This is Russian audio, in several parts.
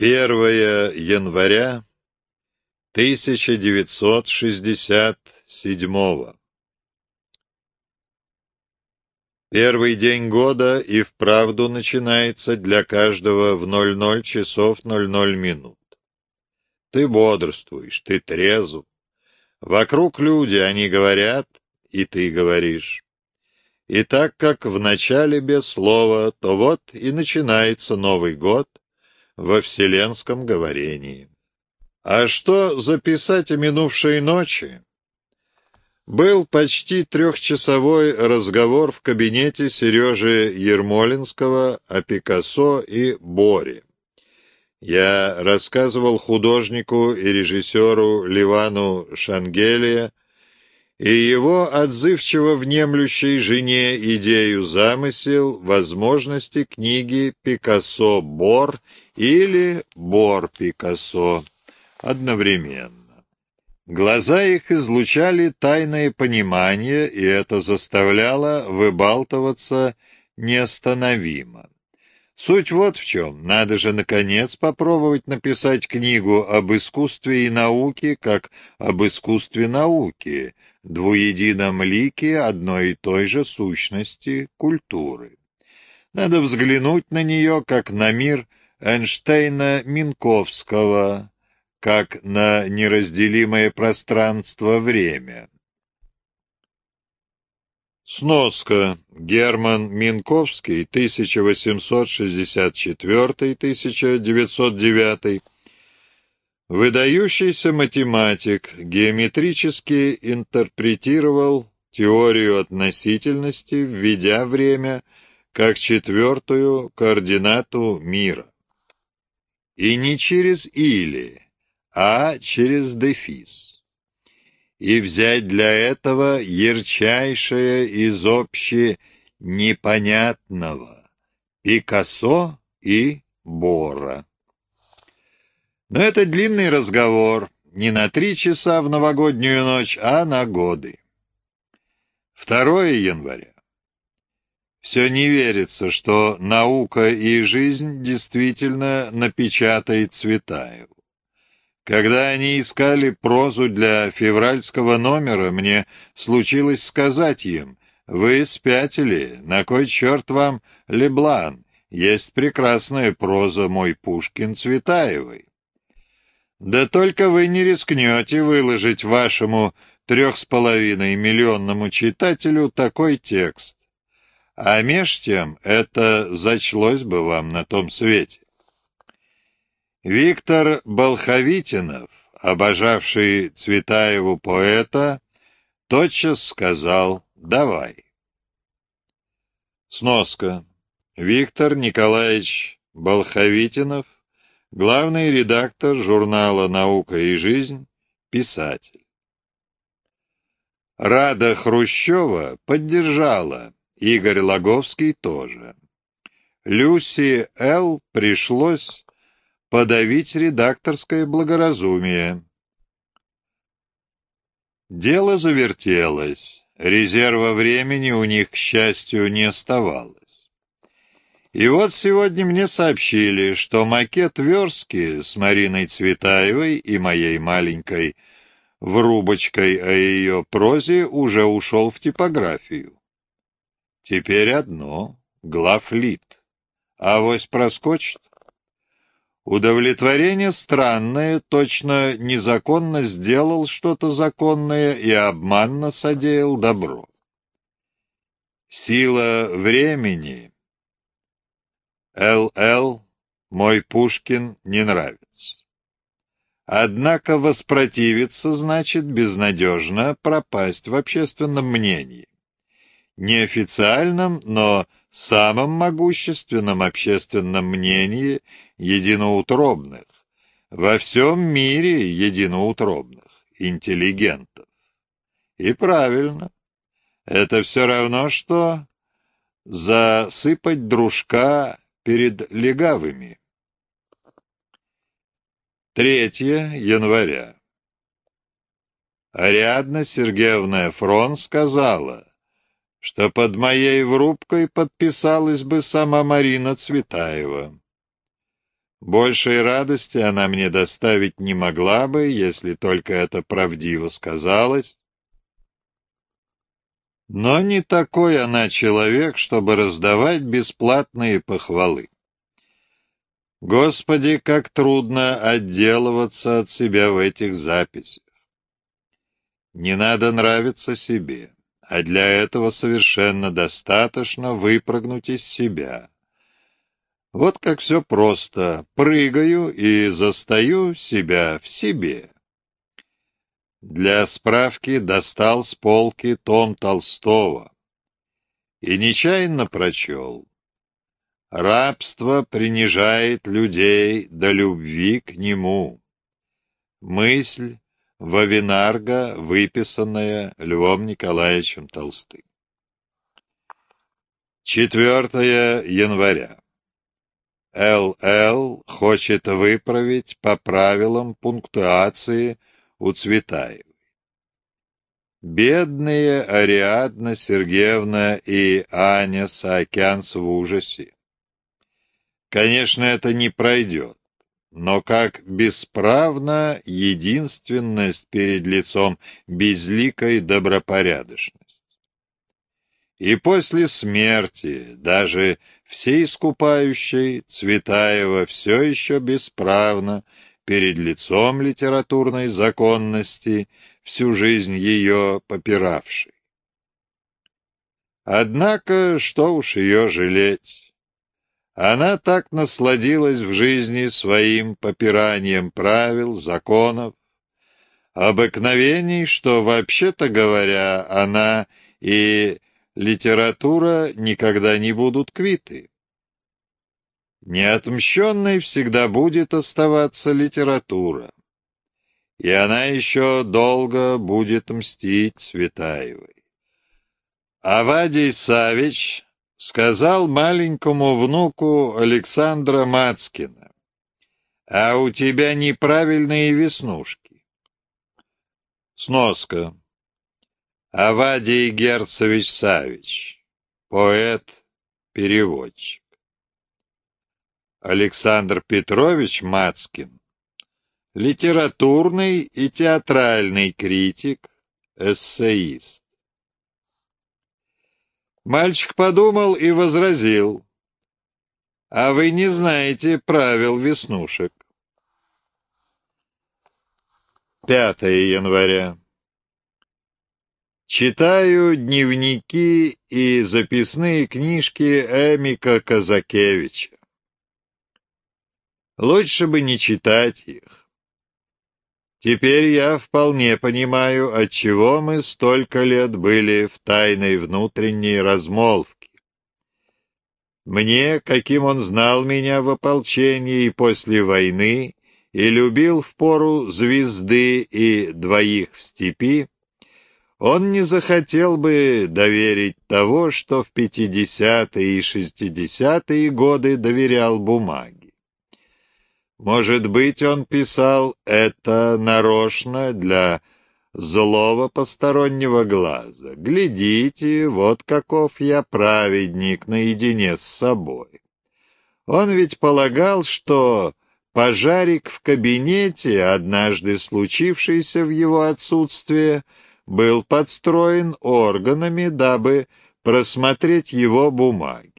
1 января 1967 Первый день года и вправду начинается для каждого в 00 часов 00 минут. Ты бодрствуешь, ты трезв. Вокруг люди, они говорят, и ты говоришь. И так как в начале без слова, то вот и начинается Новый год во вселенском говорении. А что записать о минувшей ночи? Был почти трехчасовой разговор в кабинете Сережи Ермолинского о Пикассо и Боре. Я рассказывал художнику и режиссеру Ливану Шангелия и его отзывчиво внемлющей жене идею замысел возможности книги «Пикассо Бор» или «Бор Пикассо» одновременно. Глаза их излучали тайное понимание, и это заставляло выбалтываться неостановимо. Суть вот в чем. Надо же, наконец, попробовать написать книгу об искусстве и науке, как об искусстве науки, двуедином лике одной и той же сущности культуры. Надо взглянуть на нее, как на мир Эйнштейна-Минковского, как на неразделимое пространство-время. Сноска. Герман Минковский, 1864-1909. Выдающийся математик, геометрически интерпретировал теорию относительности, введя время как четвертую координату мира. И не через «или», а через дефис и взять для этого ярчайшее из обще непонятного Пикассо и Бора. Но это длинный разговор, не на три часа в новогоднюю ночь, а на годы. 2 января. Все не верится, что наука и жизнь действительно напечатает Цветаеву. Когда они искали прозу для февральского номера, мне случилось сказать им, «Вы спятили, на кой черт вам Леблан? Есть прекрасная проза «Мой Пушкин» Цветаевой». Да только вы не рискнете выложить вашему трех с половиной миллионному читателю такой текст. А меж тем это зачлось бы вам на том свете. Виктор Болховитинов, обожавший Цветаеву поэта, тотчас сказал «давай». Сноска. Виктор Николаевич Болховитинов, главный редактор журнала «Наука и жизнь», писатель. Рада Хрущева поддержала, Игорь Логовский тоже. Люси Л. пришлось подавить редакторское благоразумие. Дело завертелось, резерва времени у них, к счастью, не оставалось. И вот сегодня мне сообщили, что макет верстки с Мариной Цветаевой и моей маленькой врубочкой о ее прозе уже ушел в типографию. Теперь одно — главлит. Авось проскочит. Удовлетворение странное, точно незаконно сделал что-то законное и обманно содеял добро. Сила времени. Л.Л. Мой Пушкин не нравится. Однако воспротивиться значит безнадежно пропасть в общественном мнении. Неофициальном, но самом могущественном общественном мнении единоутробных, во всем мире единоутробных, интеллигентов. И правильно. Это все равно, что засыпать дружка перед легавыми. 3 января. Ариадна Сергеевна Фрон сказала, что под моей врубкой подписалась бы сама Марина Цветаева. Большей радости она мне доставить не могла бы, если только это правдиво сказалось. Но не такой она человек, чтобы раздавать бесплатные похвалы. Господи, как трудно отделываться от себя в этих записях. Не надо нравиться себе, а для этого совершенно достаточно выпрыгнуть из себя вот как все просто. Прыгаю и застаю себя в себе. Для справки достал с полки том Толстого и нечаянно прочел. Рабство принижает людей до любви к нему. Мысль Вавинарга, выписанная Львом Николаевичем Толстым. 4 января. ЛЛ хочет выправить по правилам пунктуации у Цветаевой. Бедные Ариадна Сергеевна и Аня Саакянц в ужасе. Конечно, это не пройдет, но как бесправна единственность перед лицом безликой добропорядочности. И после смерти даже всеискупающей Цветаева все еще бесправно перед лицом литературной законности, всю жизнь ее попиравшей. Однако, что уж ее жалеть? Она так насладилась в жизни своим попиранием правил, законов, обыкновений, что, вообще-то говоря, она и литература никогда не будут квиты. Неотмщенной всегда будет оставаться литература, и она еще долго будет мстить Цветаевой. Авадий Савич сказал маленькому внуку Александра Мацкина, «А у тебя неправильные веснушки». Сноска. Авадий Герцевич Савич, поэт, переводчик. Александр Петрович Мацкин, литературный и театральный критик, эссеист. Мальчик подумал и возразил, «А вы не знаете правил веснушек». 5 января. Читаю дневники и записные книжки Эмика Казакевича. Лучше бы не читать их. Теперь я вполне понимаю, отчего мы столько лет были в тайной внутренней размолвке. Мне, каким он знал меня в ополчении и после войны, и любил в пору звезды и двоих в степи, он не захотел бы доверить того, что в 50-е и 60-е годы доверял бумаге. Может быть, он писал это нарочно для злого постороннего глаза. Глядите, вот каков я праведник наедине с собой. Он ведь полагал, что пожарик в кабинете, однажды случившийся в его отсутствие, — был подстроен органами, дабы просмотреть его бумаги.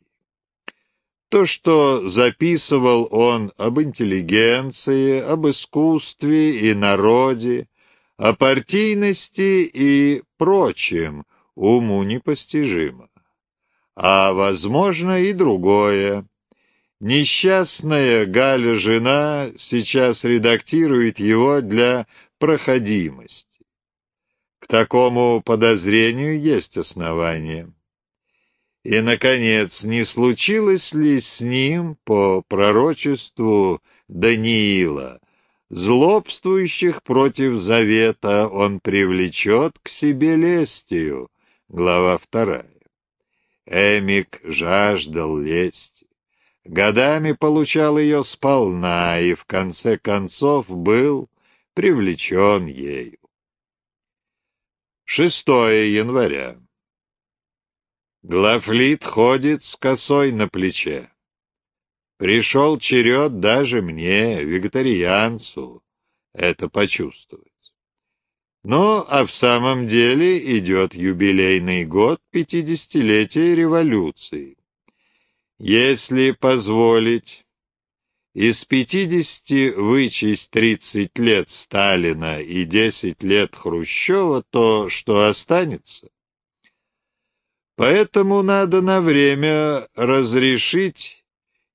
То, что записывал он об интеллигенции, об искусстве и народе, о партийности и прочем, уму непостижимо. А, возможно, и другое. Несчастная Галя-жена сейчас редактирует его для проходимости такому подозрению есть основания. И, наконец, не случилось ли с ним, по пророчеству Даниила, злобствующих против завета он привлечет к себе лестью? Глава вторая. Эмик жаждал лести. Годами получал ее сполна и, в конце концов, был привлечен ею. 6 января. Глафлит ходит с косой на плече. Пришел черед даже мне, вегетарианцу, это почувствовать. Ну, а в самом деле идет юбилейный год пятидесятилетия революции. Если позволить, из пятидесяти вычесть тридцать лет Сталина и десять лет Хрущева, то что останется? Поэтому надо на время разрешить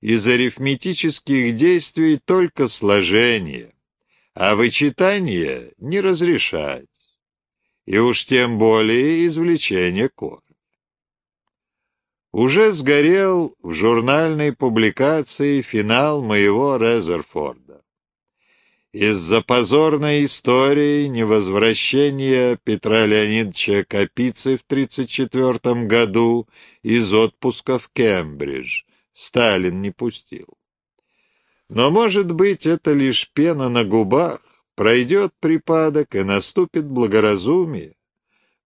из арифметических действий только сложение, а вычитание не разрешать, и уж тем более извлечение корня. Уже сгорел в журнальной публикации финал моего Резерфорда. Из-за позорной истории невозвращения Петра Леонидовича Капицы в 1934 году из отпуска в Кембридж Сталин не пустил. Но, может быть, это лишь пена на губах, пройдет припадок и наступит благоразумие,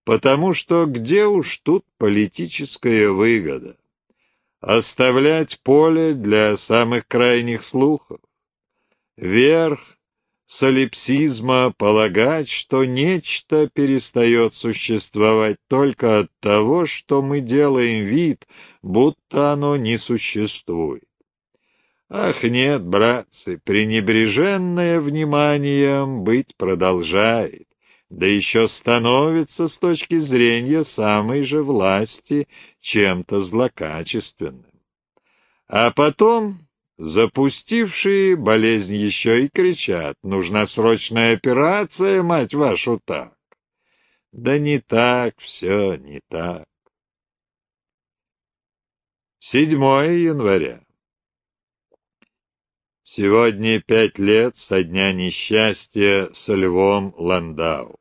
потому что где уж тут политическая выгода? Оставлять поле для самых крайних слухов? Верх солипсизма полагать, что нечто перестает существовать только от того, что мы делаем вид, будто оно не существует. Ах нет, братцы, пренебреженное вниманием быть продолжает, да еще становится с точки зрения самой же власти чем-то злокачественным. А потом запустившие болезнь еще и кричат, нужна срочная операция, мать вашу, так. Да не так, все не так. 7 января. Сегодня пять лет со дня несчастья со львом Ландау.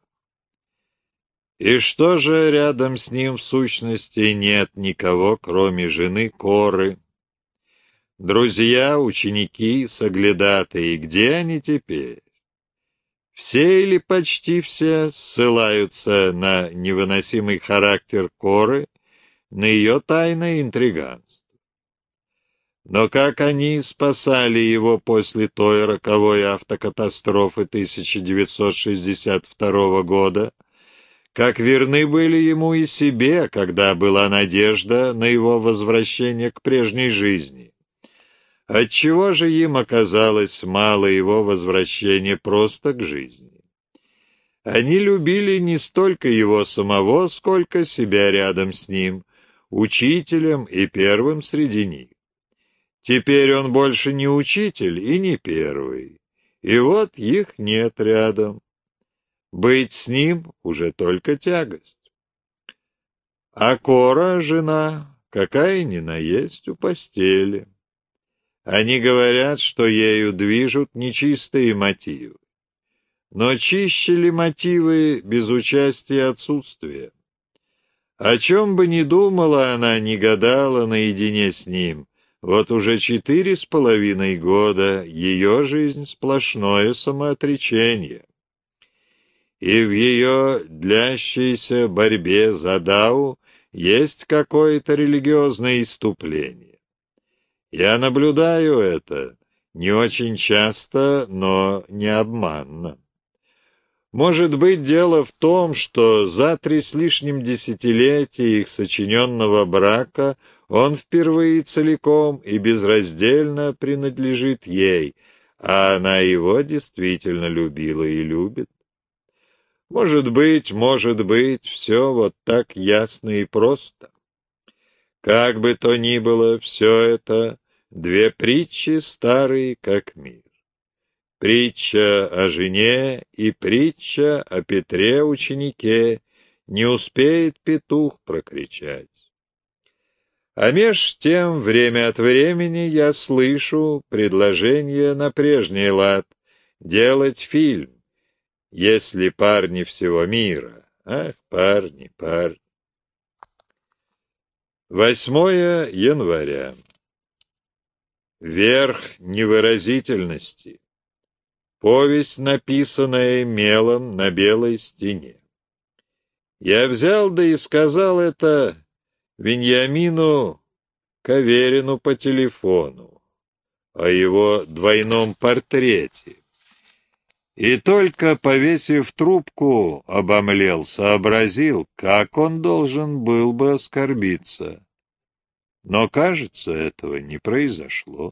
И что же рядом с ним в сущности нет никого, кроме жены Коры? Друзья, ученики, соглядатые, где они теперь? Все или почти все ссылаются на невыносимый характер Коры, на ее тайное интриганство. Но как они спасали его после той роковой автокатастрофы 1962 года, как верны были ему и себе, когда была надежда на его возвращение к прежней жизни. Отчего же им оказалось мало его возвращения просто к жизни? Они любили не столько его самого, сколько себя рядом с ним, учителем и первым среди них. Теперь он больше не учитель и не первый. И вот их нет рядом. Быть с ним уже только тягость. А Кора, жена, какая ни наесть у постели. Они говорят, что ею движут нечистые мотивы. Но чище ли мотивы без участия отсутствия? О чем бы ни думала она, не гадала наедине с ним, вот уже четыре с половиной года ее жизнь сплошное самоотречение. И в ее длящейся борьбе за Дау есть какое-то религиозное иступление. Я наблюдаю это не очень часто, но не обманно. Может быть, дело в том, что за три с лишним десятилетия их сочиненного брака он впервые целиком и безраздельно принадлежит ей, а она его действительно любила и любит. Может быть, может быть, все вот так ясно и просто. Как бы то ни было, все это — две притчи старые, как мир. Притча о жене и притча о Петре-ученике не успеет петух прокричать. А меж тем, время от времени я слышу предложение на прежний лад делать фильм, если парни всего мира. Ах, парни, парни. 8 января. Верх невыразительности. Повесть, написанная мелом на белой стене. Я взял да и сказал это Веньямину Каверину по телефону. о его двойном портрете. И только повесив трубку, обомлел, сообразил, как он должен был бы оскорбиться. Но, кажется, этого не произошло.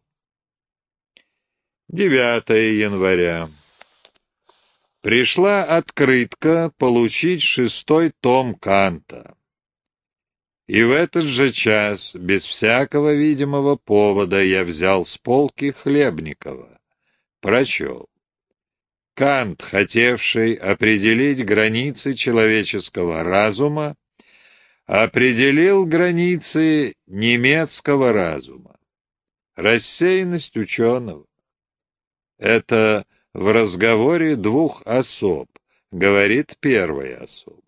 9 января. Пришла открытка получить шестой том Канта. И в этот же час, без всякого видимого повода, я взял с полки Хлебникова. Прочел. Кант, хотевший определить границы человеческого разума, определил границы немецкого разума. Рассеянность ученого. Это в разговоре двух особ, говорит первая особа.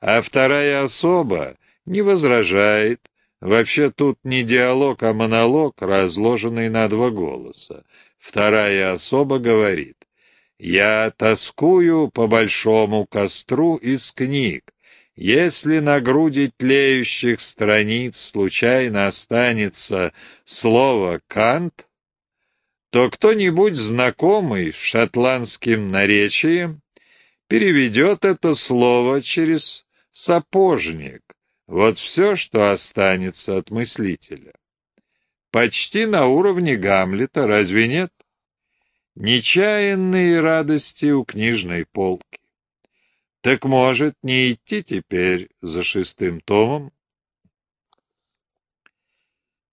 А вторая особа не возражает. Вообще тут не диалог, а монолог, разложенный на два голоса. Вторая особа говорит, я тоскую по большому костру из книг. Если на груди тлеющих страниц случайно останется слово «кант», то кто-нибудь знакомый с шотландским наречием переведет это слово через «сапожник». Вот все, что останется от мыслителя. Почти на уровне Гамлета, разве нет? Нечаянные радости у книжной полки. Так может, не идти теперь за шестым томом?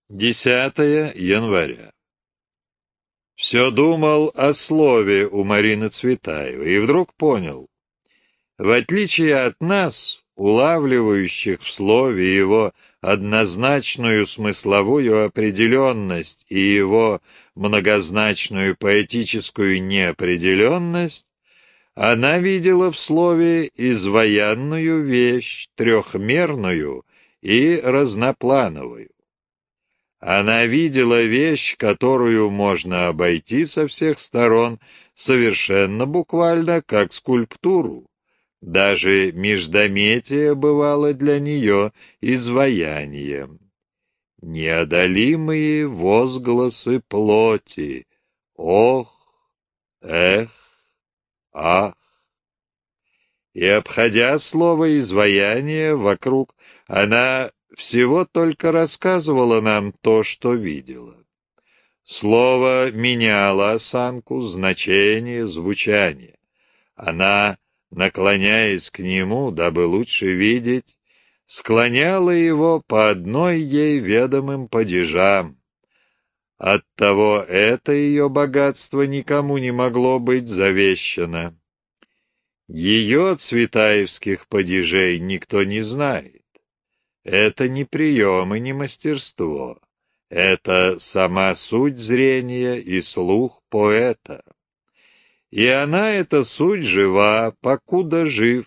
10 января. Все думал о слове у Марины Цветаевой и вдруг понял. В отличие от нас, улавливающих в слове его однозначную смысловую определенность и его многозначную поэтическую неопределенность, она видела в слове изваянную вещь, трехмерную и разноплановую. Она видела вещь, которую можно обойти со всех сторон, совершенно буквально, как скульптуру. Даже междометие бывало для нее изваянием. Неодолимые возгласы плоти. Ох, эх, ах. И, обходя слово «изваяние» вокруг, она всего только рассказывала нам то, что видела. Слово меняло осанку, значение, звучание. Она, наклоняясь к нему, дабы лучше видеть, склоняла его по одной ей ведомым падежам. Оттого это ее богатство никому не могло быть завещано. Ее цветаевских падежей никто не знает. Это не прием и не мастерство. Это сама суть зрения и слух поэта. И она, эта суть, жива, покуда жив,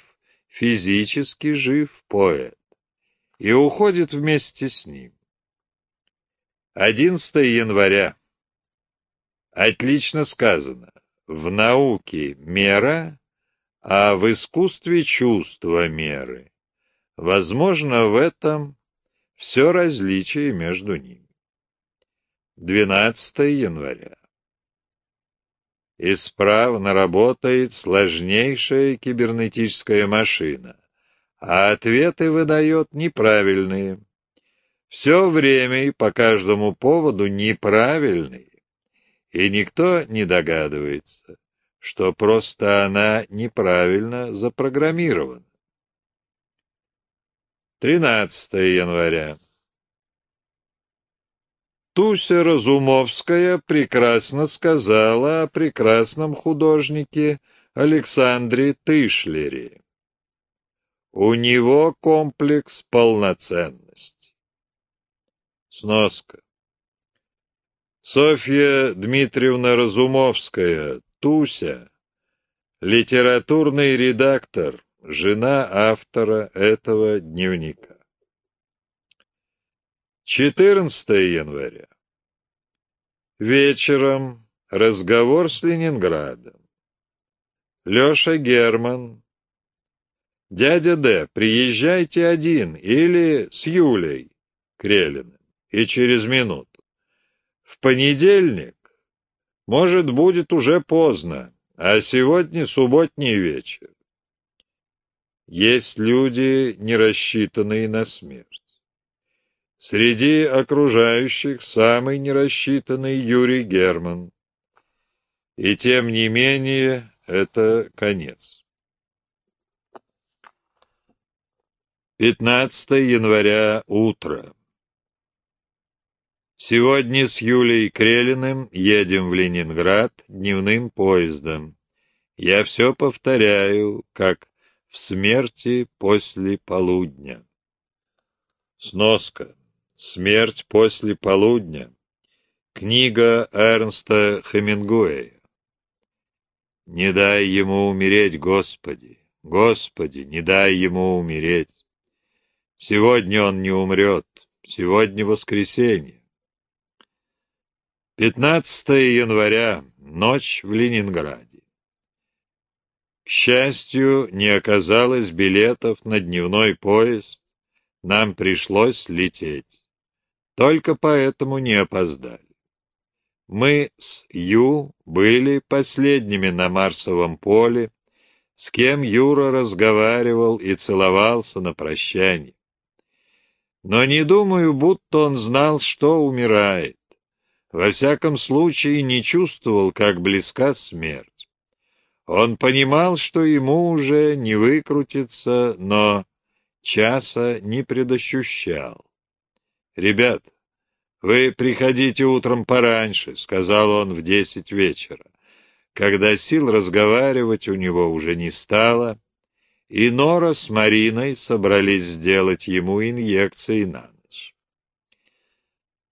физически жив поэт, и уходит вместе с ним. 11 января. Отлично сказано. В науке мера, а в искусстве чувство меры. Возможно, в этом все различие между ними. 12 января. Исправно работает сложнейшая кибернетическая машина, а ответы выдает неправильные. Все время и по каждому поводу неправильные, и никто не догадывается, что просто она неправильно запрограммирована. 13 января. Туся Разумовская прекрасно сказала о прекрасном художнике Александре Тышлере. У него комплекс полноценности. Сноска. Софья Дмитриевна Разумовская, Туся, литературный редактор, жена автора этого дневника. 14 января. Вечером разговор с Ленинградом. Леша Герман. Дядя Д, приезжайте один или с Юлей Крелиным и через минуту. В понедельник Может, будет уже поздно, а сегодня субботний вечер. Есть люди, не рассчитанные на смерть. Среди окружающих самый нерассчитанный Юрий Герман. И тем не менее это конец. 15 января, утро. Сегодня с Юлей Крелиным едем в Ленинград дневным поездом. Я все повторяю, как в смерти после полудня. Сноска. Смерть после полудня. Книга Эрнста Хемингуэя. Не дай ему умереть, Господи, Господи, не дай ему умереть. Сегодня он не умрет, сегодня воскресенье. 15 января, ночь в Ленинграде. К счастью, не оказалось билетов на дневной поезд, нам пришлось лететь. Только поэтому не опоздали. Мы с Ю были последними на Марсовом поле, с кем Юра разговаривал и целовался на прощание. Но не думаю, будто он знал, что умирает. Во всяком случае, не чувствовал, как близка смерть. Он понимал, что ему уже не выкрутиться, но часа не предощущал. «Ребят, вы приходите утром пораньше», — сказал он в десять вечера, когда сил разговаривать у него уже не стало, и Нора с Мариной собрались сделать ему инъекции на ночь.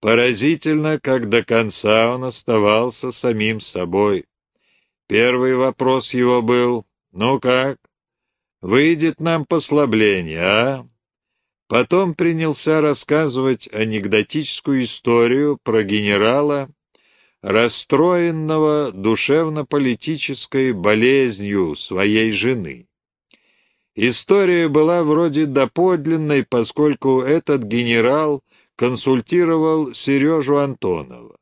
Поразительно, как до конца он оставался самим собой, Первый вопрос его был «Ну как? Выйдет нам послабление, а?» Потом принялся рассказывать анекдотическую историю про генерала, расстроенного душевно-политической болезнью своей жены. История была вроде доподлинной, поскольку этот генерал консультировал Сережу Антонова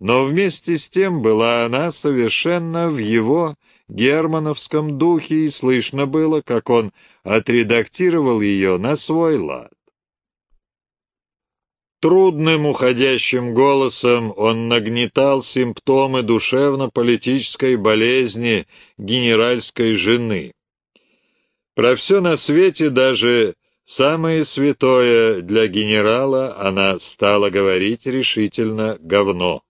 но вместе с тем была она совершенно в его германовском духе, и слышно было, как он отредактировал ее на свой лад. Трудным уходящим голосом он нагнетал симптомы душевно-политической болезни генеральской жены. Про все на свете, даже самое святое для генерала, она стала говорить решительно «говно».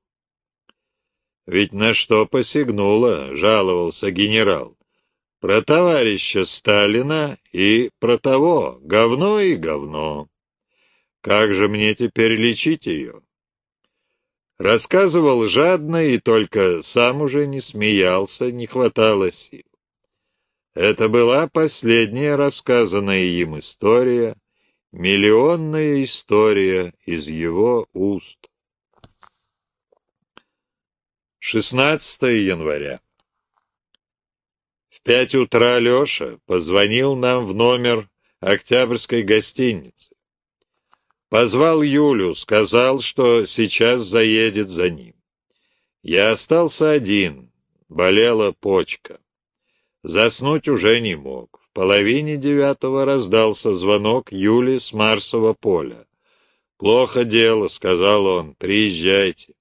Ведь на что посягнула, жаловался генерал. Про товарища Сталина и про того, говно и говно. Как же мне теперь лечить ее? Рассказывал жадно и только сам уже не смеялся, не хватало сил. Это была последняя рассказанная им история, миллионная история из его уст. 16 января. В пять утра Леша позвонил нам в номер Октябрьской гостиницы. Позвал Юлю, сказал, что сейчас заедет за ним. Я остался один, болела почка. Заснуть уже не мог. В половине девятого раздался звонок Юли с Марсового поля. «Плохо дело», — сказал он, — «приезжайте».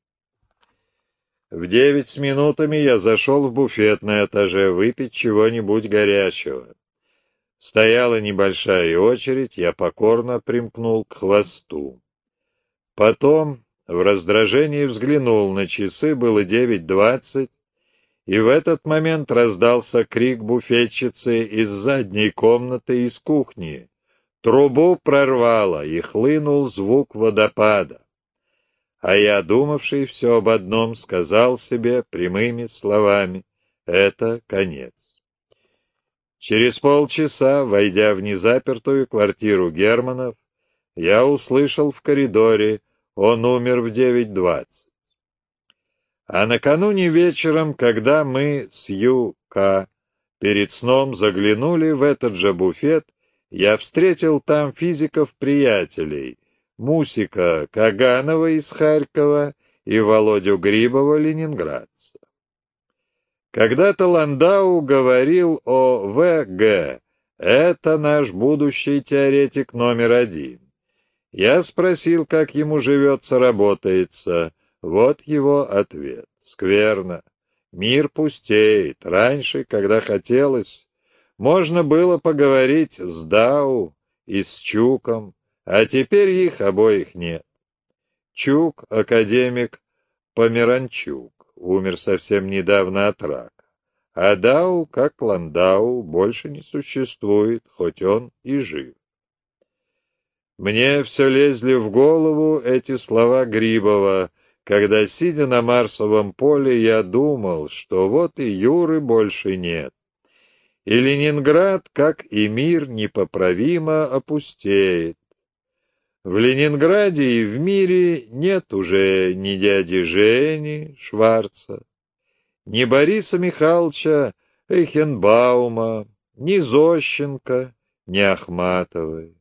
В девять с минутами я зашел в буфет на этаже выпить чего-нибудь горячего. Стояла небольшая очередь, я покорно примкнул к хвосту. Потом в раздражении взглянул на часы, было девять двадцать, и в этот момент раздался крик буфетчицы из задней комнаты из кухни. Трубу прорвало, и хлынул звук водопада а я, думавший все об одном, сказал себе прямыми словами «это конец». Через полчаса, войдя в незапертую квартиру Германов, я услышал в коридоре «он умер в 9.20». А накануне вечером, когда мы с Ю.К. перед сном заглянули в этот же буфет, я встретил там физиков-приятелей, Мусика Каганова из Харькова и Володю Грибова ленинградца. Когда-то Ландау говорил о ВГ. Это наш будущий теоретик номер один. Я спросил, как ему живется, работается. Вот его ответ. Скверно. Мир пустеет. Раньше, когда хотелось, можно было поговорить с Дау и с Чуком, а теперь их обоих нет. Чук, академик Померанчук, умер совсем недавно от рака. А Дау, как Ландау, больше не существует, хоть он и жив. Мне все лезли в голову эти слова Грибова, когда, сидя на Марсовом поле, я думал, что вот и Юры больше нет. И Ленинград, как и мир, непоправимо опустеет. В Ленинграде и в мире нет уже ни дяди Жени Шварца, ни Бориса Михайловича Эйхенбаума, ни Зощенко, ни Ахматовой.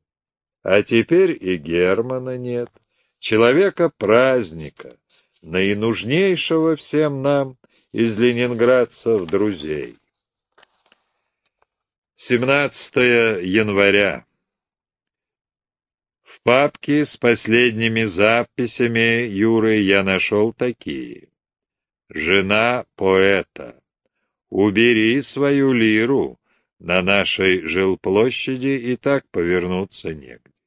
А теперь и Германа нет, человека-праздника, наинужнейшего всем нам из ленинградцев друзей. 17 января. Папке с последними записями Юры я нашел такие. Жена поэта. Убери свою лиру, на нашей жилплощади и так повернуться негде.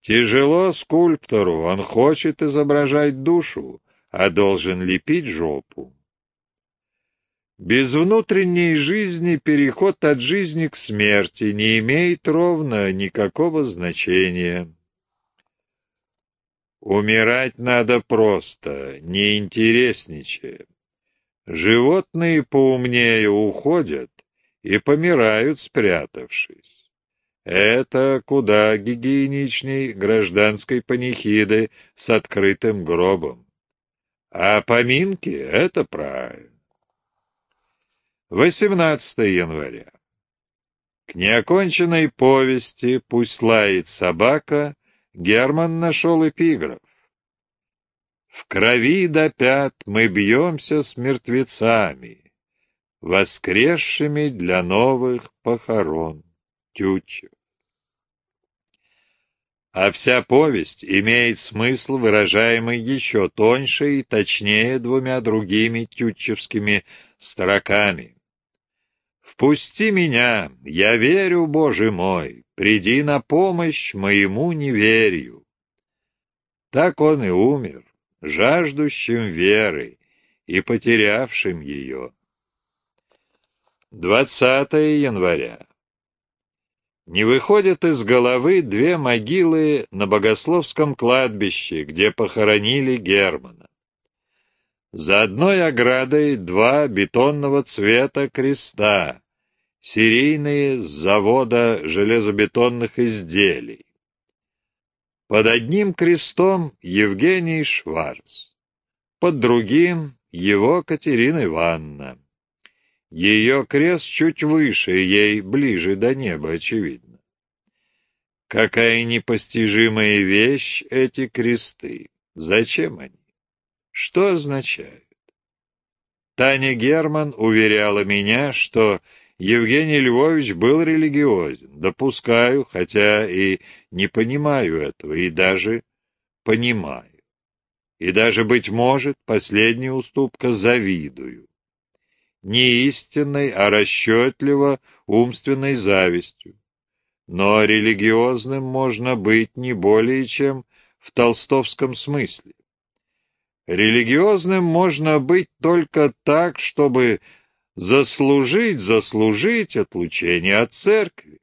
Тяжело скульптору, он хочет изображать душу, а должен лепить жопу. Без внутренней жизни переход от жизни к смерти не имеет ровно никакого значения. Умирать надо просто, не интересничая. Животные поумнее уходят и помирают, спрятавшись. Это куда гигиеничней гражданской панихиды с открытым гробом. А поминки — это правильно. 18 января. К неоконченной повести «Пусть лает собака» Герман нашел эпиграф. В крови до пят мы бьемся с мертвецами, воскресшими для новых похорон. Тютчев а вся повесть имеет смысл, выражаемый еще тоньше и точнее двумя другими тютчевскими строками. «Впусти меня, я верю, Боже мой, приди на помощь моему неверию». Так он и умер, жаждущим веры и потерявшим ее. 20 января. Не выходят из головы две могилы на Богословском кладбище, где похоронили Германа. За одной оградой два бетонного цвета креста, серийные с завода железобетонных изделий. Под одним крестом Евгений Шварц, под другим его Катерина Ивановна. Ее крест чуть выше, ей ближе до неба, очевидно. Какая непостижимая вещь эти кресты! Зачем они? Что означают? Таня Герман уверяла меня, что Евгений Львович был религиозен. Допускаю, хотя и не понимаю этого, и даже понимаю. И даже, быть может, последняя уступка завидую не истинной, а расчетливо умственной завистью. Но религиозным можно быть не более чем в толстовском смысле. Религиозным можно быть только так, чтобы заслужить, заслужить отлучение от церкви.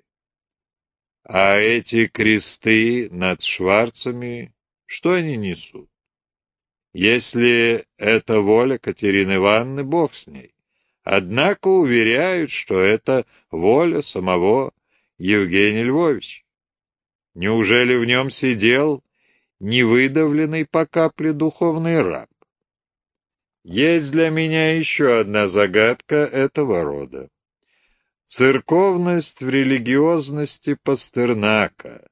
А эти кресты над Шварцами, что они несут? Если это воля Катерины Ивановны, Бог с ней. Однако уверяют, что это воля самого Евгения Львовича. Неужели в нем сидел невыдавленный по капле духовный раб? Есть для меня еще одна загадка этого рода. Церковность в религиозности Пастернака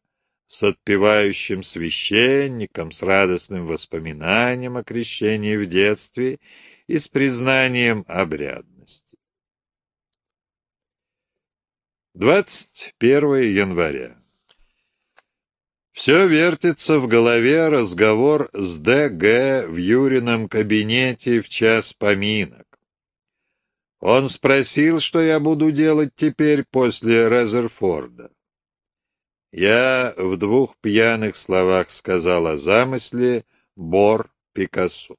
с отпевающим священником, с радостным воспоминанием о крещении в детстве и с признанием обрядности. 21 января. Все вертится в голове разговор с Д.Г. в Юрином кабинете в час поминок. Он спросил, что я буду делать теперь после Резерфорда. Я в двух пьяных словах сказал о замысле Бор Пикассо.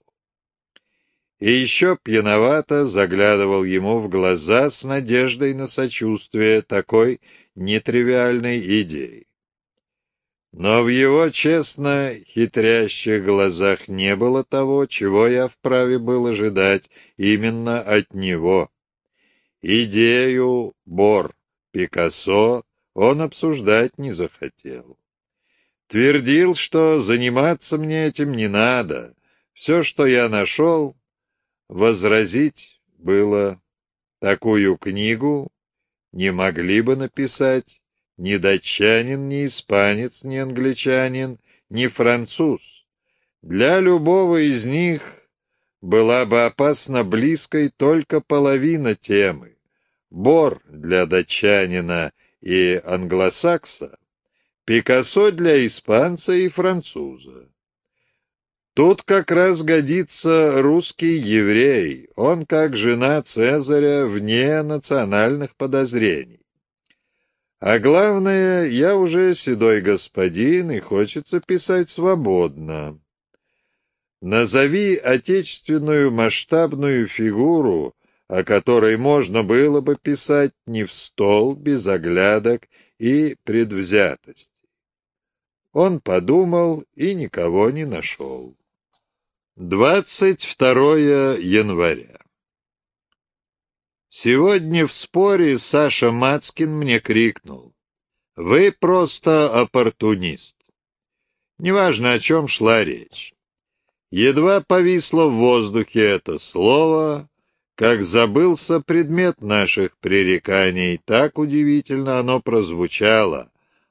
И еще пьяновато заглядывал ему в глаза с надеждой на сочувствие такой нетривиальной идеи. Но в его честно хитрящих глазах не было того, чего я вправе был ожидать именно от него. Идею Бор Пикассо он обсуждать не захотел. Твердил, что заниматься мне этим не надо. Все, что я нашел, возразить было. Такую книгу не могли бы написать ни датчанин, ни испанец, ни англичанин, ни француз. Для любого из них была бы опасно близкой только половина темы. Бор для датчанина и англосакса, Пикассо для испанца и француза. Тут как раз годится русский еврей, он как жена Цезаря вне национальных подозрений. А главное, я уже седой господин, и хочется писать свободно. Назови отечественную масштабную фигуру, о которой можно было бы писать не в стол, без оглядок и предвзятости. Он подумал и никого не нашел. 22 января Сегодня в споре Саша Мацкин мне крикнул. «Вы просто оппортунист». Неважно, о чем шла речь. Едва повисло в воздухе это слово, как забылся предмет наших пререканий, так удивительно оно прозвучало.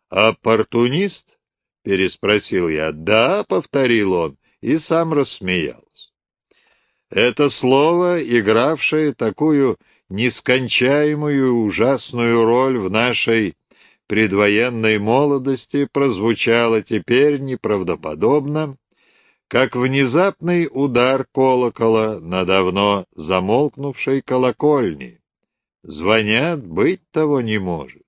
«Оппортунист?» — переспросил я. «Да», — повторил он, и сам рассмеялся. Это слово, игравшее такую нескончаемую ужасную роль в нашей предвоенной молодости прозвучало теперь неправдоподобно, как внезапный удар колокола на давно замолкнувшей колокольне. Звонят, быть того не может.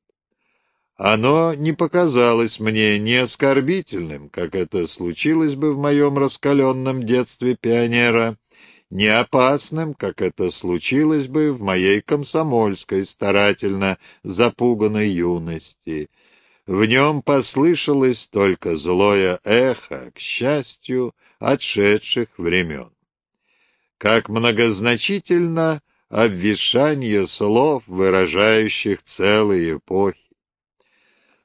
Оно не показалось мне не оскорбительным, как это случилось бы в моем раскаленном детстве пионера, не опасным, как это случилось бы в моей комсомольской старательно запуганной юности. В нем послышалось только злое эхо, к счастью, отшедших времен. Как многозначительно обвешание слов, выражающих целые эпохи.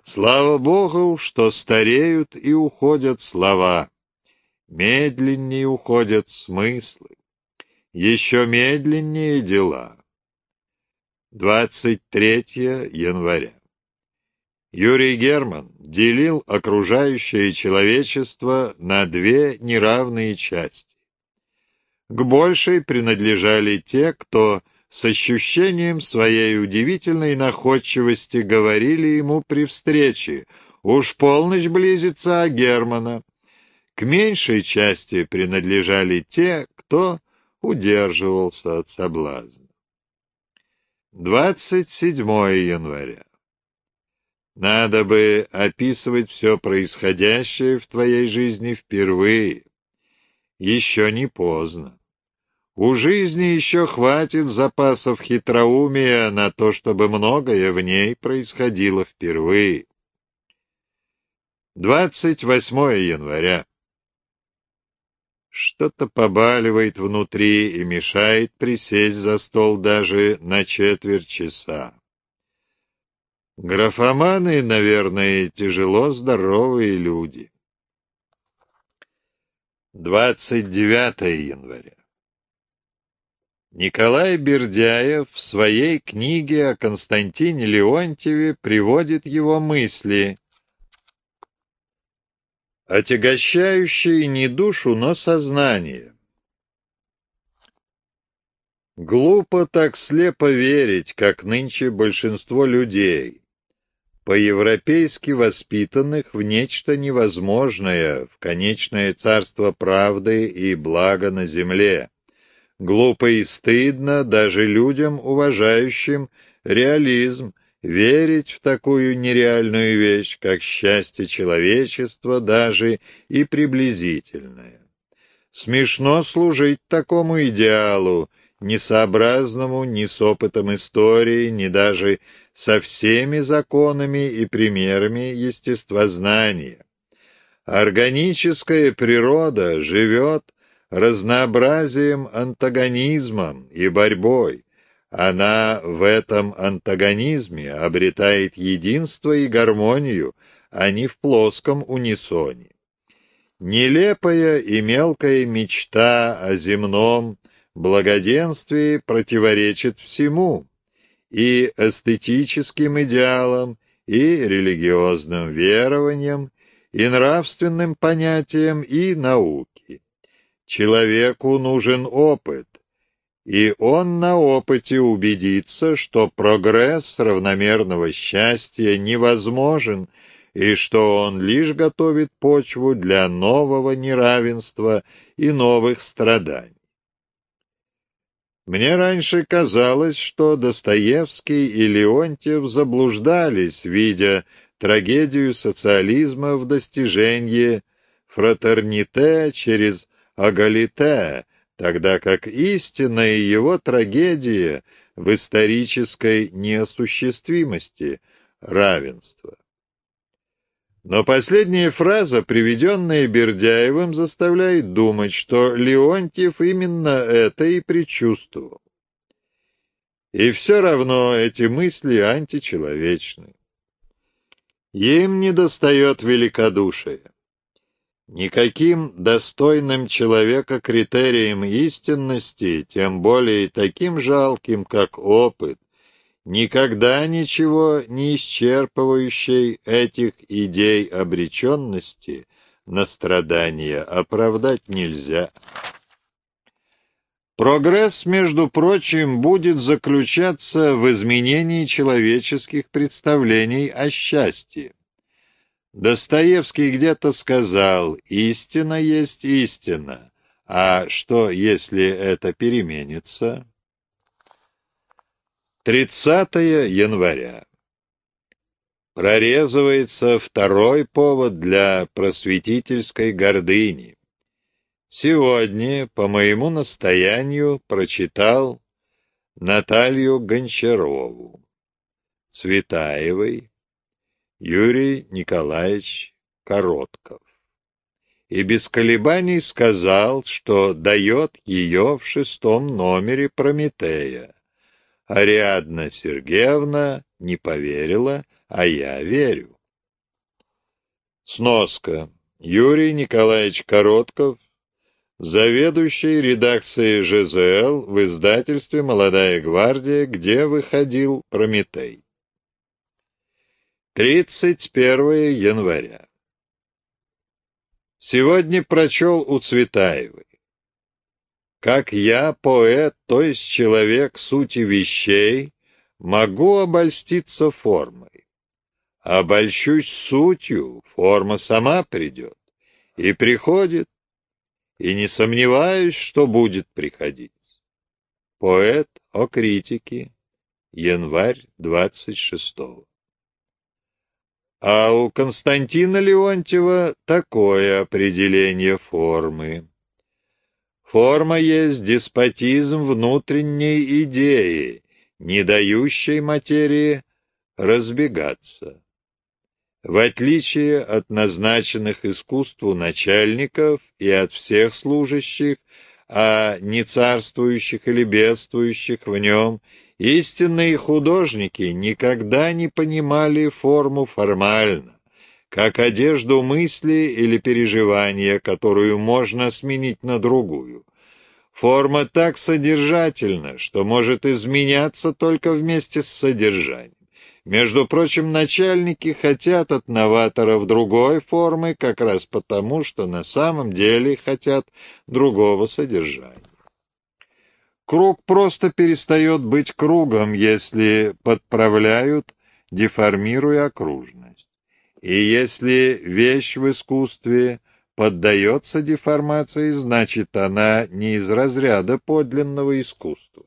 Слава Богу, что стареют и уходят слова, медленнее уходят смыслы еще медленнее дела. 23 января. Юрий Герман делил окружающее человечество на две неравные части. К большей принадлежали те, кто с ощущением своей удивительной находчивости говорили ему при встрече «Уж полночь близится, а Германа». К меньшей части принадлежали те, кто удерживался от соблазна. 27 января. Надо бы описывать все происходящее в твоей жизни впервые. Еще не поздно. У жизни еще хватит запасов хитроумия на то, чтобы многое в ней происходило впервые. 28 января. Что-то побаливает внутри и мешает присесть за стол даже на четверть часа. Графоманы, наверное, тяжело здоровые люди. 29 января. Николай Бердяев в своей книге о Константине Леонтьеве приводит его мысли отягощающие не душу, но сознание. Глупо так слепо верить, как нынче большинство людей, по-европейски воспитанных в нечто невозможное, в конечное царство правды и блага на земле. Глупо и стыдно даже людям, уважающим реализм, верить в такую нереальную вещь, как счастье человечества, даже и приблизительное. Смешно служить такому идеалу, несообразному ни с опытом истории, ни даже со всеми законами и примерами естествознания. Органическая природа живет разнообразием, антагонизмом и борьбой. Она в этом антагонизме обретает единство и гармонию, а не в плоском унисоне. Нелепая и мелкая мечта о земном благоденствие противоречит всему, и эстетическим идеалам, и религиозным верованиям, и нравственным понятиям, и науке. Человеку нужен опыт, и он на опыте убедится, что прогресс равномерного счастья невозможен, и что он лишь готовит почву для нового неравенства и новых страданий. Мне раньше казалось, что Достоевский и Леонтьев заблуждались, видя трагедию социализма в достижении фратерните через агалите, тогда как истинная его трагедия в исторической неосуществимости равенства. Но последняя фраза, приведенная Бердяевым, заставляет думать, что Леонтьев именно это и предчувствовал. И все равно эти мысли античеловечны. Им недостает великодушия. Никаким достойным человека критерием истинности, тем более таким жалким, как опыт, никогда ничего не исчерпывающей этих идей обреченности на страдания оправдать нельзя. Прогресс, между прочим, будет заключаться в изменении человеческих представлений о счастье. Достоевский где-то сказал «истина есть истина», а что, если это переменится? 30 января. Прорезывается второй повод для просветительской гордыни. Сегодня, по моему настоянию, прочитал Наталью Гончарову, Цветаевой, Юрий Николаевич Коротков. И без колебаний сказал, что дает ее в шестом номере Прометея Ариадна Сергеевна не поверила, а я верю. Сноска. Юрий Николаевич Коротков, заведующий редакцией ЖЗЛ в издательстве «Молодая гвардия», где выходил «Прометей». 31 января. Сегодня прочел у Цветаевой. Как я, поэт, то есть человек сути вещей, могу обольститься формой. Обольщусь сутью, форма сама придет. И приходит, и не сомневаюсь, что будет приходить. Поэт о критике. Январь 26 -го. А у Константина Леонтьева такое определение формы. Форма есть деспотизм внутренней идеи, не дающей материи разбегаться. В отличие от назначенных искусству начальников и от всех служащих, а не царствующих или бедствующих в нем, истинные художники никогда не понимали форму формально как одежду мысли или переживания, которую можно сменить на другую. Форма так содержательна, что может изменяться только вместе с содержанием. Между прочим, начальники хотят от новаторов другой формы, как раз потому, что на самом деле хотят другого содержания. Круг просто перестает быть кругом, если подправляют, деформируя окружность. И если вещь в искусстве поддается деформации, значит, она не из разряда подлинного искусства.